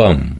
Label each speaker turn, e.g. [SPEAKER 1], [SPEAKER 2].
[SPEAKER 1] bum.